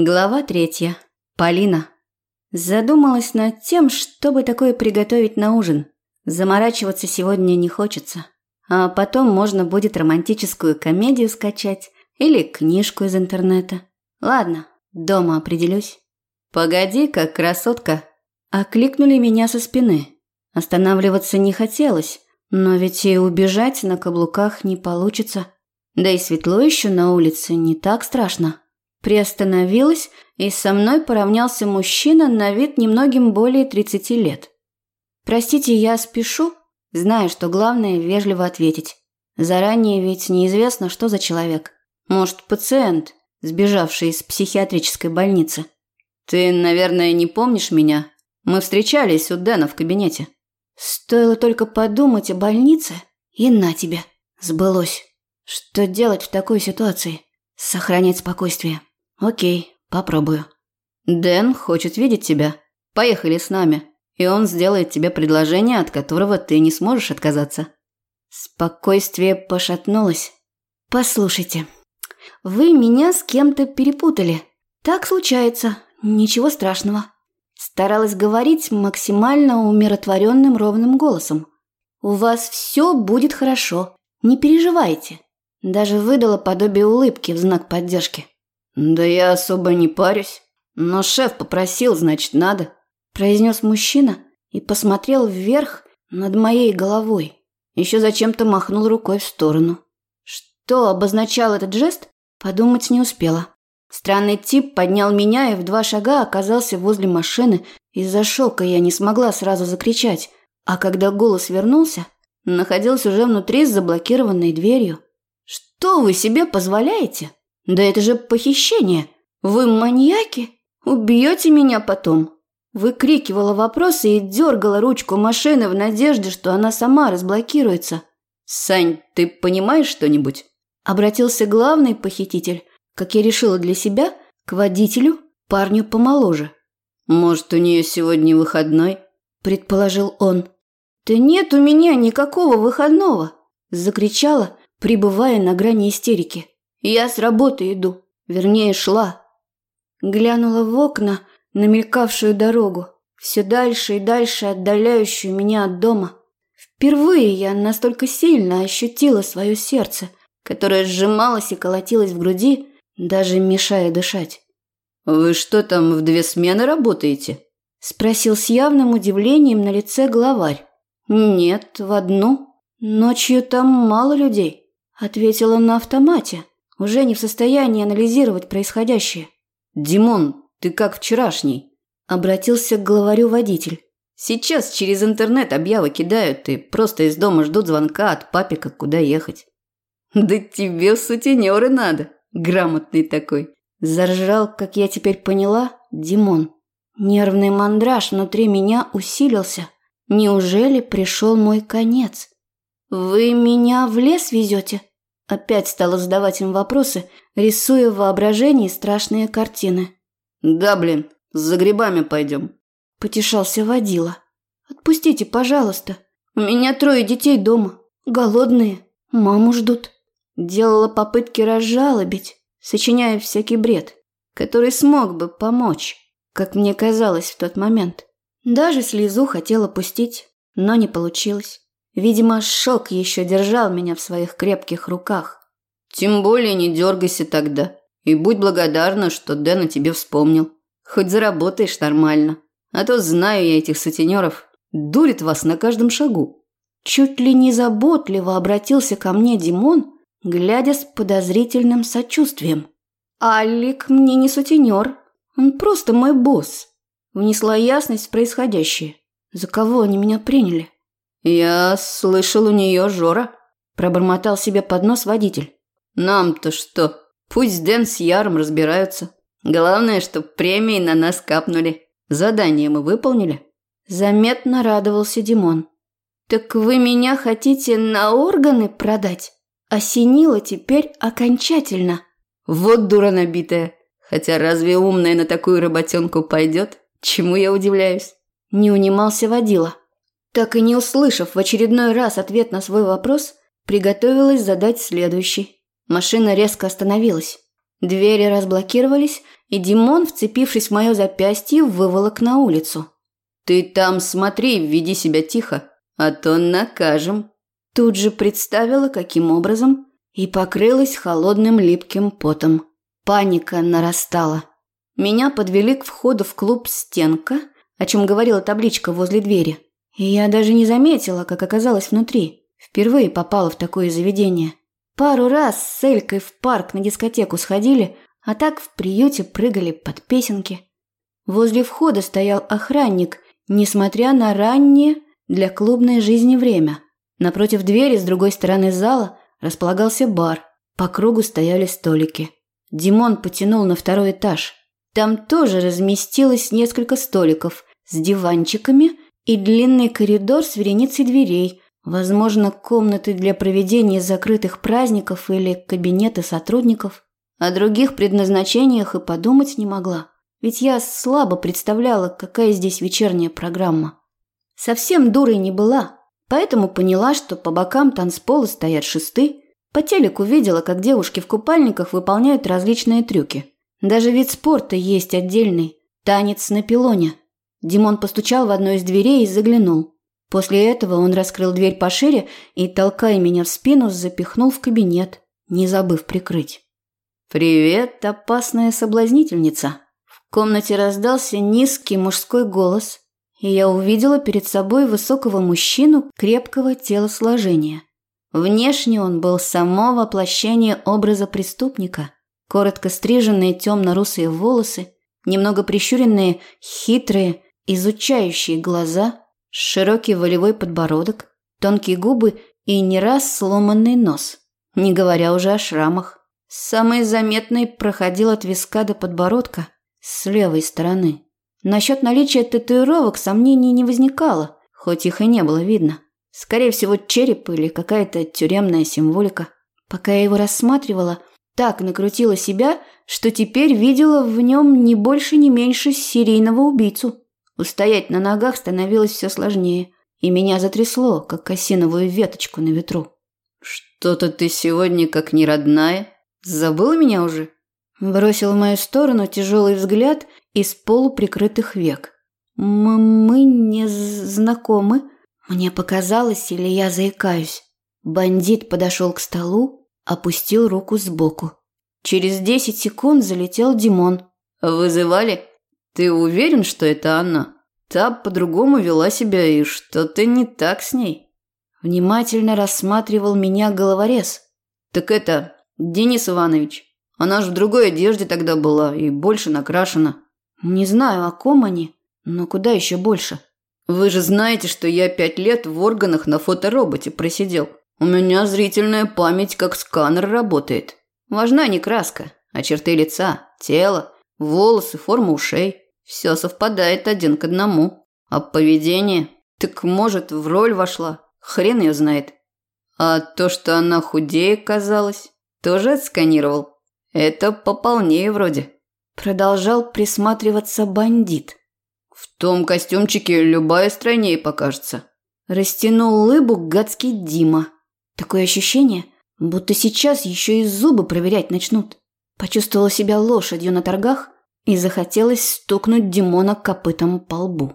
Глава третья. Полина. Задумалась над тем, чтобы такое приготовить на ужин. Заморачиваться сегодня не хочется. А потом можно будет романтическую комедию скачать или книжку из интернета. Ладно, дома определюсь. «Погоди, как красотка!» Окликнули меня со спины. Останавливаться не хотелось, но ведь и убежать на каблуках не получится. Да и светло еще на улице, не так страшно. Приостановилась, и со мной поравнялся мужчина на вид немногим более 30 лет. «Простите, я спешу?» Знаю, что главное – вежливо ответить. Заранее ведь неизвестно, что за человек. Может, пациент, сбежавший из психиатрической больницы. «Ты, наверное, не помнишь меня? Мы встречались у Дэна в кабинете». Стоило только подумать о больнице, и на тебе, сбылось. Что делать в такой ситуации? Сохранять спокойствие. Окей, попробую. Дэн хочет видеть тебя. Поехали с нами, и он сделает тебе предложение, от которого ты не сможешь отказаться. Спокойствие пошатнулось. Послушайте, вы меня с кем-то перепутали. Так случается, ничего страшного. Старалась говорить максимально умиротворенным ровным голосом. У вас все будет хорошо, не переживайте. Даже выдала подобие улыбки в знак поддержки. «Да я особо не парюсь. Но шеф попросил, значит, надо», – произнес мужчина и посмотрел вверх над моей головой. Еще зачем-то махнул рукой в сторону. Что обозначал этот жест, подумать не успела. Странный тип поднял меня и в два шага оказался возле машины. Из-за шока я не смогла сразу закричать, а когда голос вернулся, находился уже внутри с заблокированной дверью. «Что вы себе позволяете?» Да это же похищение! Вы маньяки? Убьете меня потом!» Выкрикивала вопросы и дергала ручку машины в надежде, что она сама разблокируется. «Сань, ты понимаешь что-нибудь?» Обратился главный похититель, как я решила для себя, к водителю, парню помоложе. «Может, у нее сегодня выходной?» – предположил он. «Да нет у меня никакого выходного!» – закричала, пребывая на грани истерики. Я с работы иду, вернее, шла. Глянула в окна на мелькавшую дорогу, все дальше и дальше отдаляющую меня от дома. Впервые я настолько сильно ощутила свое сердце, которое сжималось и колотилось в груди, даже мешая дышать. «Вы что там в две смены работаете?» – спросил с явным удивлением на лице главарь. «Нет, в одну. Ночью там мало людей», – ответила на автомате уже не в состоянии анализировать происходящее. «Димон, ты как вчерашний?» – обратился к главарю водитель. «Сейчас через интернет объявы кидают и просто из дома ждут звонка от папика, куда ехать». «Да тебе сутенеры надо, грамотный такой!» Заржал, как я теперь поняла, Димон. Нервный мандраж внутри меня усилился. Неужели пришел мой конец? «Вы меня в лес везете?» Опять стала задавать им вопросы, рисуя в воображении страшные картины. «Да, блин, за грибами пойдем», – потешался водила. «Отпустите, пожалуйста. У меня трое детей дома, голодные, маму ждут». Делала попытки разжалобить, сочиняя всякий бред, который смог бы помочь, как мне казалось в тот момент. Даже слезу хотела пустить, но не получилось. Видимо, шок еще держал меня в своих крепких руках. Тем более не дергайся тогда. И будь благодарна, что Дэн о тебе вспомнил. Хоть заработаешь нормально. А то знаю я этих сутенеров. Дурит вас на каждом шагу. Чуть ли не заботливо обратился ко мне Димон, глядя с подозрительным сочувствием. «Алик мне не сутенер. Он просто мой босс». Внесла ясность в происходящее. За кого они меня приняли? «Я слышал, у нее Жора», – пробормотал себе под нос водитель. «Нам-то что? Пусть Дэн с Яром разбираются. Главное, что премии на нас капнули. Задание мы выполнили». Заметно радовался Димон. «Так вы меня хотите на органы продать?» Осенило теперь окончательно. «Вот дура набитая. Хотя разве умная на такую работенку пойдет? Чему я удивляюсь?» Не унимался водила. Так и не услышав в очередной раз ответ на свой вопрос, приготовилась задать следующий. Машина резко остановилась. Двери разблокировались, и Димон, вцепившись в мое запястье, выволок на улицу. «Ты там смотри, веди себя тихо, а то накажем». Тут же представила, каким образом, и покрылась холодным липким потом. Паника нарастала. Меня подвели к входу в клуб «Стенка», о чем говорила табличка возле двери. Я даже не заметила, как оказалась внутри. Впервые попала в такое заведение. Пару раз с Элькой в парк на дискотеку сходили, а так в приюте прыгали под песенки. Возле входа стоял охранник, несмотря на раннее для клубной жизни время. Напротив двери с другой стороны зала располагался бар. По кругу стояли столики. Димон потянул на второй этаж. Там тоже разместилось несколько столиков с диванчиками и длинный коридор с вереницей дверей, возможно, комнаты для проведения закрытых праздников или кабинеты сотрудников. О других предназначениях и подумать не могла, ведь я слабо представляла, какая здесь вечерняя программа. Совсем дурой не была, поэтому поняла, что по бокам танцпола стоят шесты. По телеку видела, как девушки в купальниках выполняют различные трюки. Даже вид спорта есть отдельный – танец на пилоне. Димон постучал в одну из дверей и заглянул. После этого он раскрыл дверь пошире и, толкая меня в спину, запихнул в кабинет, не забыв прикрыть. «Привет, опасная соблазнительница!» В комнате раздался низкий мужской голос, и я увидела перед собой высокого мужчину крепкого телосложения. Внешне он был само воплощение образа преступника – коротко стриженные темно-русые волосы, немного прищуренные, хитрые, изучающие глаза, широкий волевой подбородок, тонкие губы и не раз сломанный нос, не говоря уже о шрамах. Самый заметный проходил от виска до подбородка с левой стороны. Насчет наличия татуировок сомнений не возникало, хоть их и не было видно. Скорее всего, череп или какая-то тюремная символика. Пока я его рассматривала, так накрутила себя, что теперь видела в нем не больше, не меньше серийного убийцу. Устоять на ногах становилось все сложнее, и меня затрясло, как осиновую веточку на ветру. «Что-то ты сегодня как неродная. Забыла меня уже?» Бросил в мою сторону тяжелый взгляд из полуприкрытых век. «Мы не знакомы. Мне показалось, или я заикаюсь?» Бандит подошел к столу, опустил руку сбоку. Через десять секунд залетел Димон. «Вызывали? Ты уверен, что это она? Та по-другому вела себя, и что-то не так с ней». Внимательно рассматривал меня головорез. «Так это, Денис Иванович, она же в другой одежде тогда была и больше накрашена». «Не знаю, о ком они, но куда еще больше?» «Вы же знаете, что я пять лет в органах на фотороботе просидел. У меня зрительная память как сканер работает. Важна не краска, а черты лица, тело, волосы, форма ушей. Все совпадает один к одному. А поведение? Так может, в роль вошла. Хрен ее знает. А то, что она худее казалась, тоже отсканировал. Это пополнее вроде. Продолжал присматриваться бандит. В том костюмчике любая стройнее покажется. Растянул лыбу гадский Дима. Такое ощущение, будто сейчас еще и зубы проверять начнут. Почувствовала себя лошадью на торгах и захотелось стукнуть Димона копытом по лбу.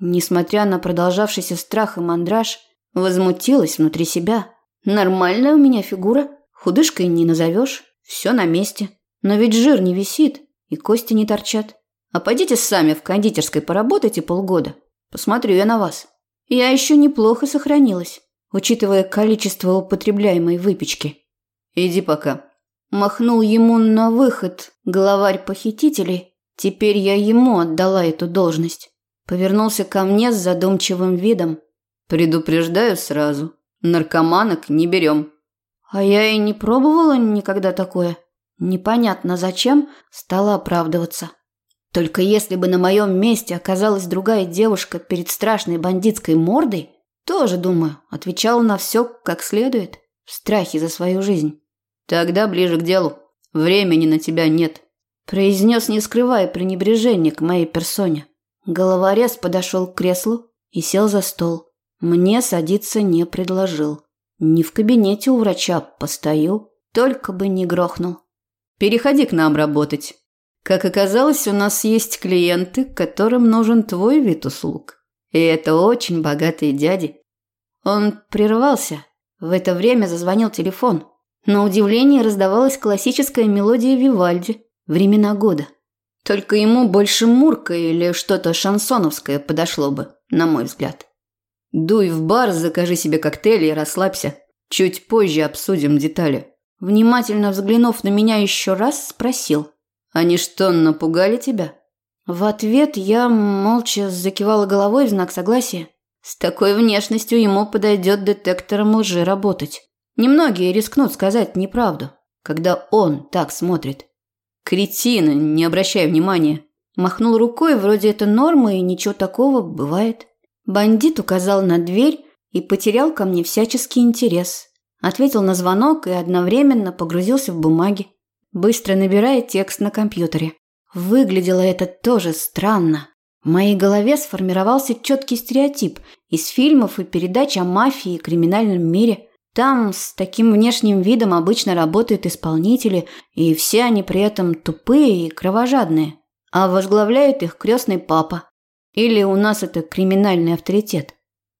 Несмотря на продолжавшийся страх и мандраж, возмутилась внутри себя. Нормальная у меня фигура, худышкой не назовешь, все на месте. Но ведь жир не висит и кости не торчат. А пойдите сами в кондитерской поработайте полгода. Посмотрю я на вас. Я еще неплохо сохранилась учитывая количество употребляемой выпечки. «Иди пока». Махнул ему на выход главарь похитителей. Теперь я ему отдала эту должность. Повернулся ко мне с задумчивым видом. «Предупреждаю сразу. Наркоманок не берем». А я и не пробовала никогда такое. Непонятно зачем стала оправдываться. Только если бы на моем месте оказалась другая девушка перед страшной бандитской мордой, тоже, думаю, отвечал на все как следует, в страхе за свою жизнь. Тогда ближе к делу. Времени на тебя нет. Произнес, не скрывая пренебрежения к моей персоне. Головорез подошел к креслу и сел за стол. Мне садиться не предложил. Не в кабинете у врача постою, только бы не грохнул. Переходи к нам работать. Как оказалось, у нас есть клиенты, которым нужен твой вид услуг. И это очень богатые дяди. Он прервался. В это время зазвонил телефон. На удивление раздавалась классическая мелодия Вивальди «Времена года». Только ему больше мурка или что-то шансоновское подошло бы, на мой взгляд. Дуй в бар, закажи себе коктейль и расслабься. Чуть позже обсудим детали. Внимательно взглянув на меня еще раз, спросил. Они что, напугали тебя? В ответ я молча закивала головой в знак согласия. С такой внешностью ему подойдет детектором лжи работать. Немногие рискнут сказать неправду, когда он так смотрит. Кретины, не обращай внимания. Махнул рукой, вроде это норма и ничего такого, бывает. Бандит указал на дверь и потерял ко мне всяческий интерес. Ответил на звонок и одновременно погрузился в бумаги, быстро набирая текст на компьютере. Выглядело это тоже странно. В моей голове сформировался четкий стереотип из фильмов и передач о мафии и криминальном мире. Там с таким внешним видом обычно работают исполнители, и все они при этом тупые и кровожадные. А возглавляет их крестный папа. Или у нас это криминальный авторитет.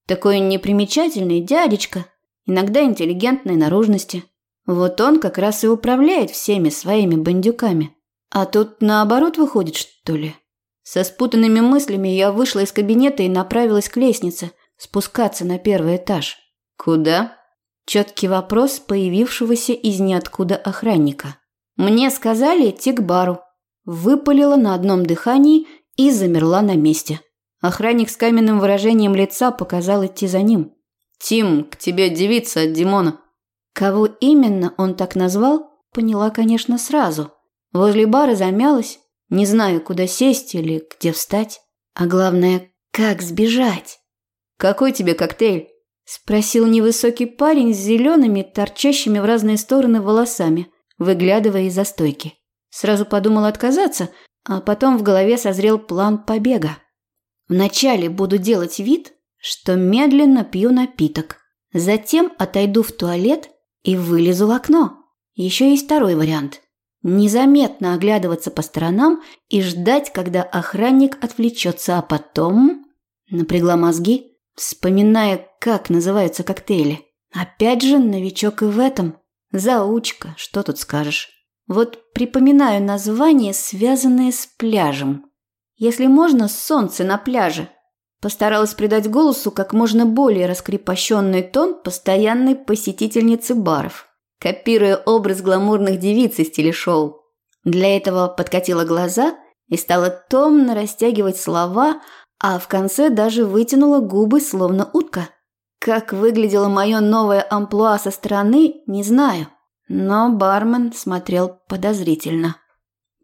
Такой непримечательный дядечка, иногда интеллигентной наружности. Вот он как раз и управляет всеми своими бандюками. А тут наоборот выходит, что ли? Со спутанными мыслями я вышла из кабинета и направилась к лестнице, спускаться на первый этаж. «Куда?» Четкий вопрос появившегося из ниоткуда охранника. «Мне сказали идти к бару». Выпалила на одном дыхании и замерла на месте. Охранник с каменным выражением лица показал идти за ним. «Тим, к тебе девица от Димона». Кого именно он так назвал, поняла, конечно, сразу. Возле бара замялась, не знаю, куда сесть или где встать. А главное, как сбежать. «Какой тебе коктейль?» – спросил невысокий парень с зелеными, торчащими в разные стороны волосами, выглядывая из-за стойки. Сразу подумал отказаться, а потом в голове созрел план побега. Вначале буду делать вид, что медленно пью напиток. Затем отойду в туалет и вылезу в окно. Еще есть второй вариант незаметно оглядываться по сторонам и ждать, когда охранник отвлечется, а потом... Напрягла мозги, вспоминая, как называются коктейли. Опять же, новичок и в этом. Заучка, что тут скажешь. Вот припоминаю названия, связанные с пляжем. Если можно, солнце на пляже. Постаралась придать голосу как можно более раскрепощенный тон постоянной посетительницы баров копируя образ гламурных девиц из телешоу. Для этого подкатила глаза и стала томно растягивать слова, а в конце даже вытянула губы, словно утка. Как выглядело мое новое амплуа со стороны, не знаю, но бармен смотрел подозрительно.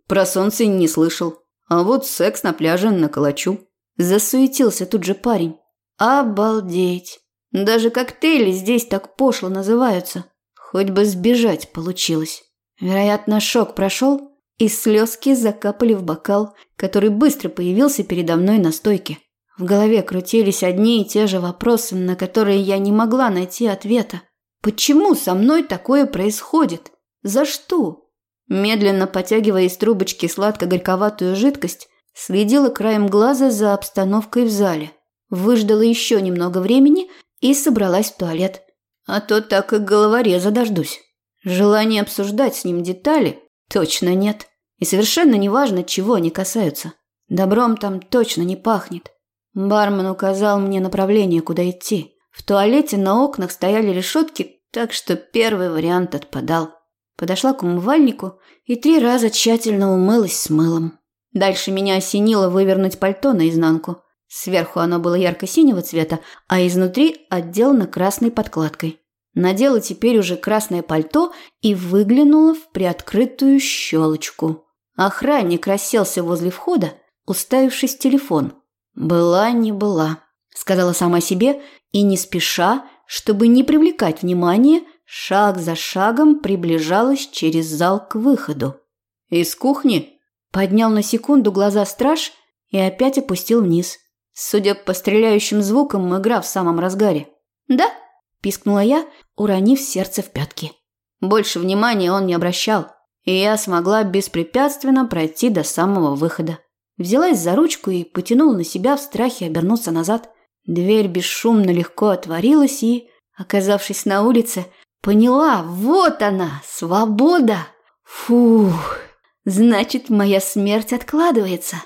Про солнце не слышал, а вот секс на пляже наколочу. Засуетился тут же парень. Обалдеть! Даже коктейли здесь так пошло называются. Хоть бы сбежать получилось. Вероятно, шок прошел, и слезки закапали в бокал, который быстро появился передо мной на стойке. В голове крутились одни и те же вопросы, на которые я не могла найти ответа. Почему со мной такое происходит? За что? Медленно потягивая из трубочки сладко-горьковатую жидкость, следила краем глаза за обстановкой в зале. Выждала еще немного времени и собралась в туалет. А то так и головореза дождусь. Желания обсуждать с ним детали точно нет. И совершенно неважно, чего они касаются. Добром там точно не пахнет. Бармен указал мне направление, куда идти. В туалете на окнах стояли решетки, так что первый вариант отпадал. Подошла к умывальнику и три раза тщательно умылась с мылом. Дальше меня осенило вывернуть пальто наизнанку. Сверху оно было ярко-синего цвета, а изнутри отделано красной подкладкой. Надела теперь уже красное пальто и выглянула в приоткрытую щелочку. Охранник расселся возле входа, уставившись в телефон. «Была не была», – сказала сама себе, и не спеша, чтобы не привлекать внимания, шаг за шагом приближалась через зал к выходу. «Из кухни?» – поднял на секунду глаза страж и опять опустил вниз. Судя по стреляющим звукам, игра в самом разгаре. «Да?» – пискнула я, уронив сердце в пятки. Больше внимания он не обращал. И я смогла беспрепятственно пройти до самого выхода. Взялась за ручку и потянула на себя в страхе обернуться назад. Дверь бесшумно легко отворилась и, оказавшись на улице, поняла, вот она, свобода. Фух, значит, моя смерть откладывается.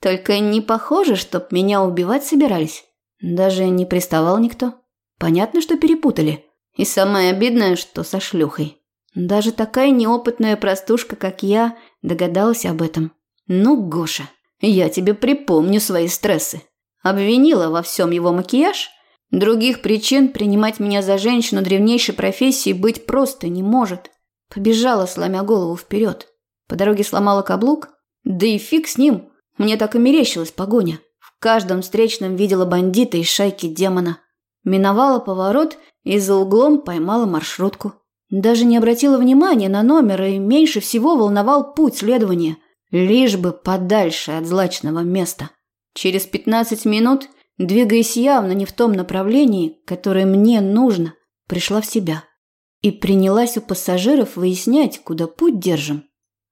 Только не похоже, чтоб меня убивать собирались. Даже не приставал никто. Понятно, что перепутали. И самое обидное, что со шлюхой. Даже такая неопытная простушка, как я, догадалась об этом. Ну, Гоша, я тебе припомню свои стрессы. Обвинила во всем его макияж. Других причин принимать меня за женщину древнейшей профессии быть просто не может. Побежала, сломя голову вперед. По дороге сломала каблук. Да и фиг с ним. Мне так и мерещилась погоня. В каждом встречном видела бандита из шайки демона. Миновала поворот и за углом поймала маршрутку. Даже не обратила внимания на номер и меньше всего волновал путь следования – Лишь бы подальше от злачного места. Через 15 минут, двигаясь явно не в том направлении, которое мне нужно, пришла в себя. И принялась у пассажиров выяснять, куда путь держим.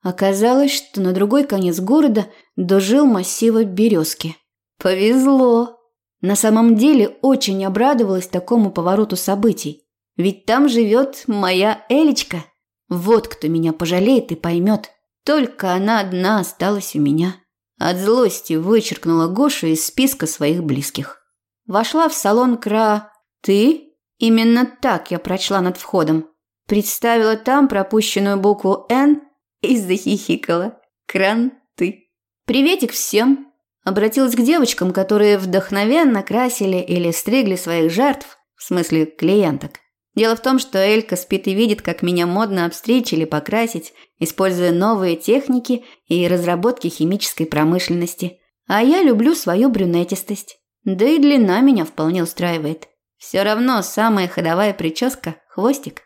Оказалось, что на другой конец города дожил массива березки. Повезло. На самом деле очень обрадовалась такому повороту событий. Ведь там живет моя Элечка. Вот кто меня пожалеет и поймет. Только она одна осталась у меня. От злости вычеркнула Гошу из списка своих близких. Вошла в салон Кра... «Ты?» Именно так я прочла над входом. Представила там пропущенную букву «Н» и захихикала. Кран ты. «Приветик всем!» Обратилась к девочкам, которые вдохновенно красили или стригли своих жертв, в смысле клиенток. Дело в том, что Элька спит и видит, как меня модно обстричь или покрасить, используя новые техники и разработки химической промышленности. А я люблю свою брюнетистость. Да и длина меня вполне устраивает. Все равно самая ходовая прическа – хвостик.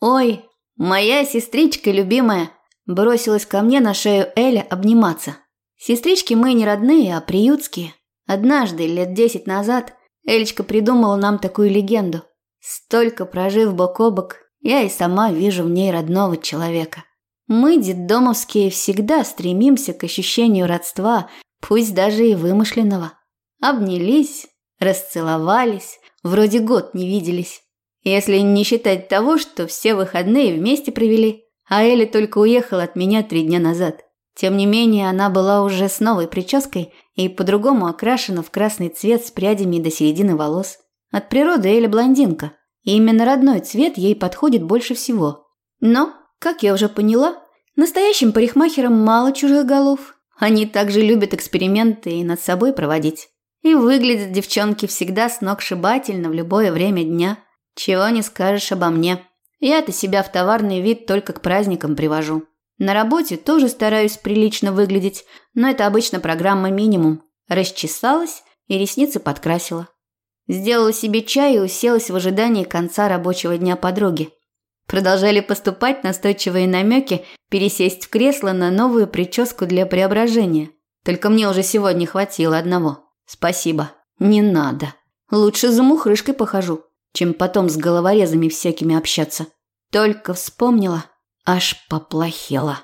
«Ой, моя сестричка любимая!» Бросилась ко мне на шею Эля обниматься. Сестрички мы не родные, а приютские. Однажды, лет десять назад, Элечка придумала нам такую легенду – Столько прожив бок о бок, я и сама вижу в ней родного человека. Мы, детдомовские, всегда стремимся к ощущению родства, пусть даже и вымышленного. Обнялись, расцеловались, вроде год не виделись. Если не считать того, что все выходные вместе провели, а Элли только уехала от меня три дня назад. Тем не менее, она была уже с новой прической и по-другому окрашена в красный цвет с прядями до середины волос. От природы Эля блондинка, и именно родной цвет ей подходит больше всего. Но, как я уже поняла, настоящим парикмахерам мало чужих голов. Они также любят эксперименты и над собой проводить. И выглядят девчонки всегда сногсшибательно в любое время дня. Чего не скажешь обо мне. Я-то себя в товарный вид только к праздникам привожу. На работе тоже стараюсь прилично выглядеть, но это обычно программа минимум. Расчесалась и ресницы подкрасила. Сделала себе чай и уселась в ожидании конца рабочего дня подруги. Продолжали поступать настойчивые намеки пересесть в кресло на новую прическу для преображения. Только мне уже сегодня хватило одного. Спасибо. Не надо. Лучше за мухрышкой похожу, чем потом с головорезами всякими общаться. Только вспомнила, аж поплохело.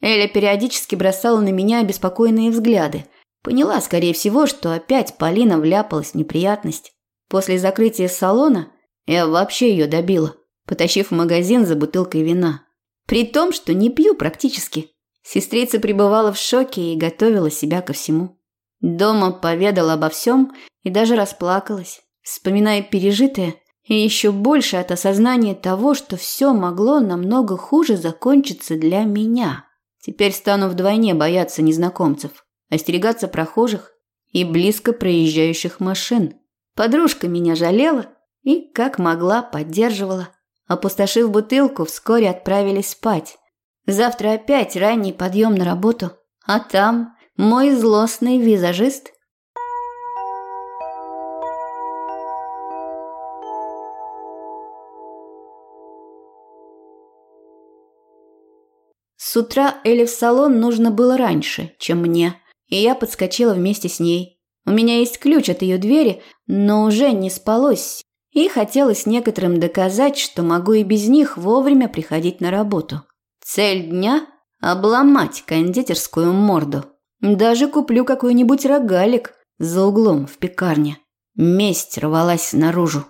Эля периодически бросала на меня обеспокоенные взгляды. Поняла, скорее всего, что опять Полина вляпалась в неприятность. После закрытия салона я вообще ее добила, потащив в магазин за бутылкой вина. При том, что не пью практически. Сестрица пребывала в шоке и готовила себя ко всему. Дома поведала обо всем и даже расплакалась, вспоминая пережитое и еще больше от осознания того, что все могло намного хуже закончиться для меня. Теперь стану вдвойне бояться незнакомцев остерегаться прохожих и близко проезжающих машин. Подружка меня жалела и, как могла, поддерживала. Опустошив бутылку, вскоре отправились спать. Завтра опять ранний подъем на работу, а там мой злостный визажист С утра Элли в салон нужно было раньше, чем мне и я подскочила вместе с ней. У меня есть ключ от ее двери, но уже не спалось, и хотелось некоторым доказать, что могу и без них вовремя приходить на работу. Цель дня – обломать кондитерскую морду. Даже куплю какой-нибудь рогалик за углом в пекарне. Месть рвалась наружу.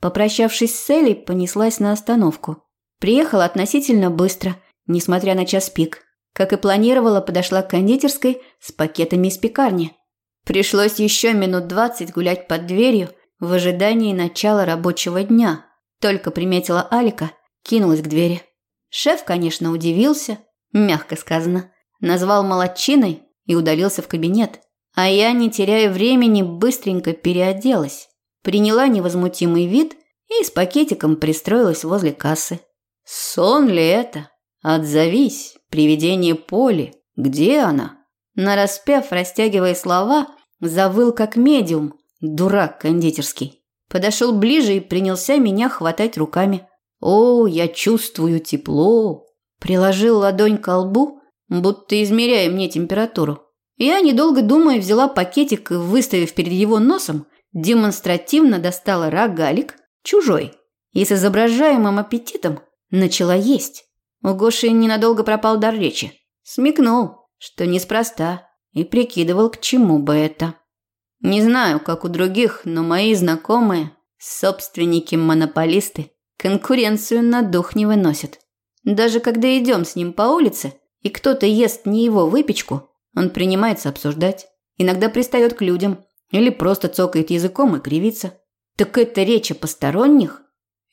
Попрощавшись с Элей, понеслась на остановку. Приехала относительно быстро, несмотря на час пик. Как и планировала, подошла к кондитерской с пакетами из пекарни. Пришлось еще минут двадцать гулять под дверью в ожидании начала рабочего дня. Только приметила Алика, кинулась к двери. Шеф, конечно, удивился, мягко сказано, назвал молодчиной и удалился в кабинет. А я, не теряя времени, быстренько переоделась, приняла невозмутимый вид и с пакетиком пристроилась возле кассы. Сон ли это? Отзовись, привидение Поли. Где она? Нараспев, растягивая слова, завыл как медиум, дурак кондитерский. Подошел ближе и принялся меня хватать руками. О, я чувствую тепло. Приложил ладонь к лбу, будто измеряя мне температуру. Я, недолго думая, взяла пакетик и, выставив перед его носом, демонстративно достала рогалик, чужой, и с изображаемым аппетитом начала есть. У Гоши ненадолго пропал дар речи. Смекнул, что неспроста, и прикидывал, к чему бы это. Не знаю, как у других, но мои знакомые, собственники-монополисты, конкуренцию на дух не выносят. Даже когда идем с ним по улице, и кто-то ест не его выпечку, он принимается обсуждать. Иногда пристает к людям или просто цокает языком и кривится. Так это речь о посторонних?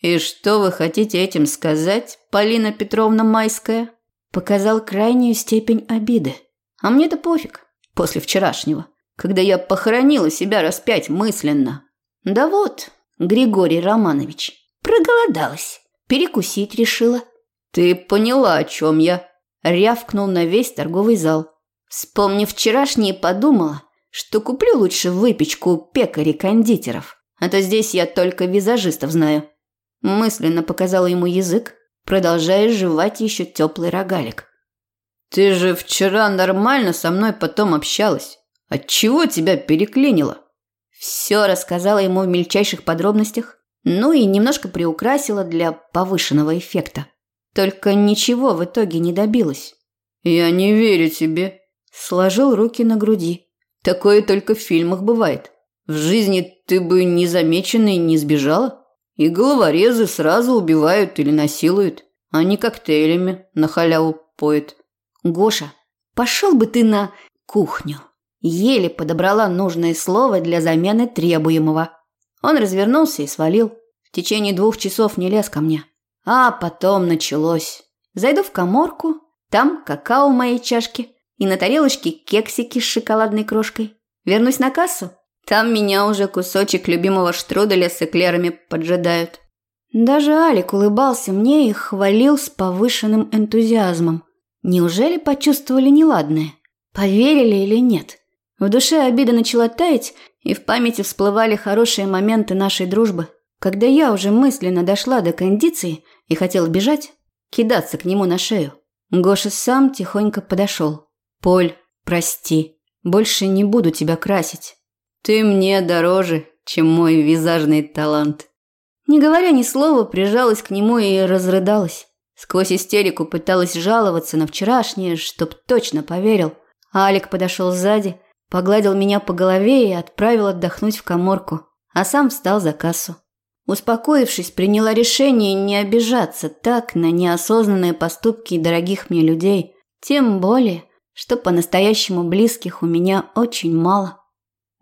И что вы хотите этим сказать, Полина Петровна Майская? Показал крайнюю степень обиды. А мне-то пофиг. После вчерашнего, когда я похоронила себя распять мысленно. Да вот, Григорий Романович, проголодалась, перекусить решила. Ты поняла, о чем я? Рявкнул на весь торговый зал. Вспомнив вчерашнее, подумала, что куплю лучше выпечку у пекарей-кондитеров, а то здесь я только визажистов знаю. Мысленно показала ему язык, продолжая жевать еще теплый рогалик. «Ты же вчера нормально со мной потом общалась. Отчего тебя переклинило?» Все рассказала ему в мельчайших подробностях, ну и немножко приукрасила для повышенного эффекта. Только ничего в итоге не добилась. «Я не верю тебе», Сложил руки на груди. Такое только в фильмах бывает. В жизни ты бы незамеченной не сбежала. И головорезы сразу убивают или насилуют, а не коктейлями на халяву поют. Гоша, пошел бы ты на кухню. Еле подобрала нужное слово для замены требуемого. Он развернулся и свалил. В течение двух часов не лез ко мне. А потом началось. Зайду в коморку, там какао в моей чашке, и на тарелочке кексики с шоколадной крошкой. Вернусь на кассу, там меня уже кусочек любимого штруделя с эклерами поджидают. Даже Алик улыбался мне и хвалил с повышенным энтузиазмом. Неужели почувствовали неладное? Поверили или нет? В душе обида начала таять, и в памяти всплывали хорошие моменты нашей дружбы. Когда я уже мысленно дошла до кондиции и хотела бежать, кидаться к нему на шею, Гоша сам тихонько подошел. Поль, прости, больше не буду тебя красить. Ты мне дороже, чем мой визажный талант. Не говоря ни слова, прижалась к нему и разрыдалась. Сквозь истерику пыталась жаловаться на вчерашнее, чтоб точно поверил. Алик подошел сзади, погладил меня по голове и отправил отдохнуть в коморку, а сам встал за кассу. Успокоившись, приняла решение не обижаться так на неосознанные поступки дорогих мне людей, тем более – что по-настоящему близких у меня очень мало.